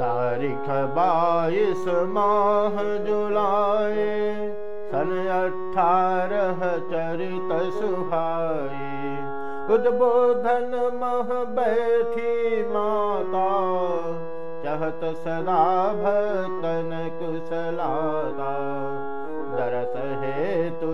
तारीख बाईस माह जुलाए सन अठारह चरित सुहाई उद्बोधन मह बैठी माता चहत सदा कुशलाता दरस हे तु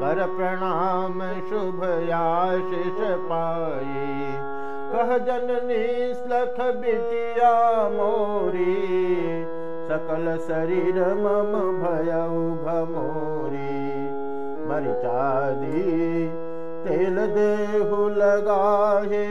कर प्रणाम शुभ आशिष पाए जननी सलख बिटिया मोरी सकल शरीर मम देहु लगाहे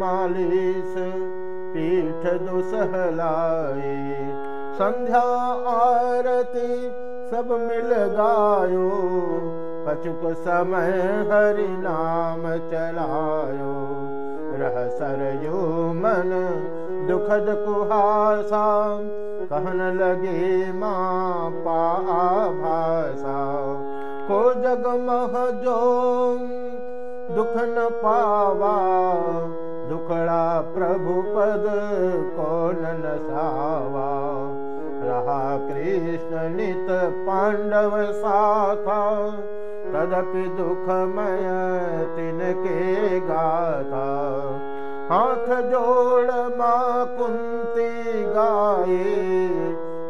मालिश पीठ दुसहलाए संध्या आरती सब मिल गायो कछुक समय हरि नाम चलायो रह सरयो मन दुखद कुहासा। कहन लगे माँ पा भाषा को जो दुख न पावा। दुखड़ा प्रभु पद कौन न सावा रहा कृष्ण नित पांडव साथा तदपि दुखमय तिनके गाथा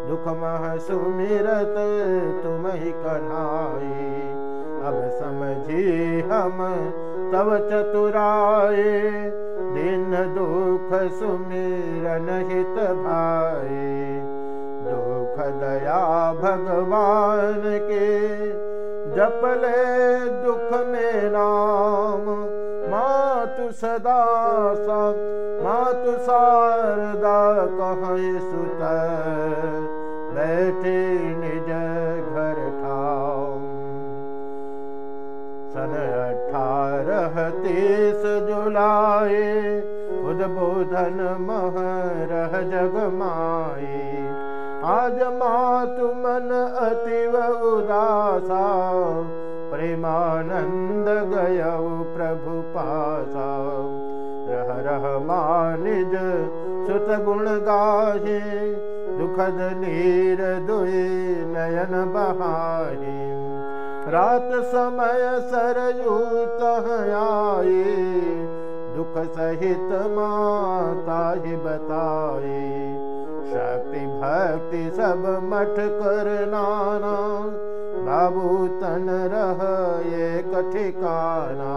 दुख मह सुमिरत तुम ही कन्हाई अब समझी हम तब चतुराए दिन दुख सुमिरन हित भाई। दुख दया भगवान के जपले दुख में नाम। मातु सदा सा मातु शारदा कह सुत बैठे निज घर ठाम सन अठारह तीस जुलाए उद्बोधन मह रह जग माए आज मातु मन अतिव प्रेमानंद गय प्रभु पासा। रह रह मानिज सुत गुण गाहे दुखद नीर दुई नयन बहाही। रात समय सरयूत आए दुख सहित माता ही बताए। शक्ति भक्ति सब मठ कर नाना बाबू तन रह एक ठिकाना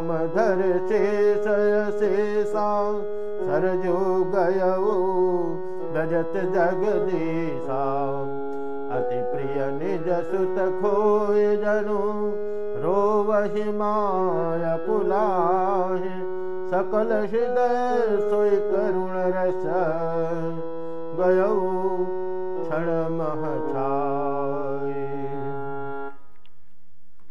धर शेष शेषा सरजो गय गजत जगदीशा। अति प्रिय निज जनु रोवहि माय पुलाहे। सकल हृदय सोई करुण रस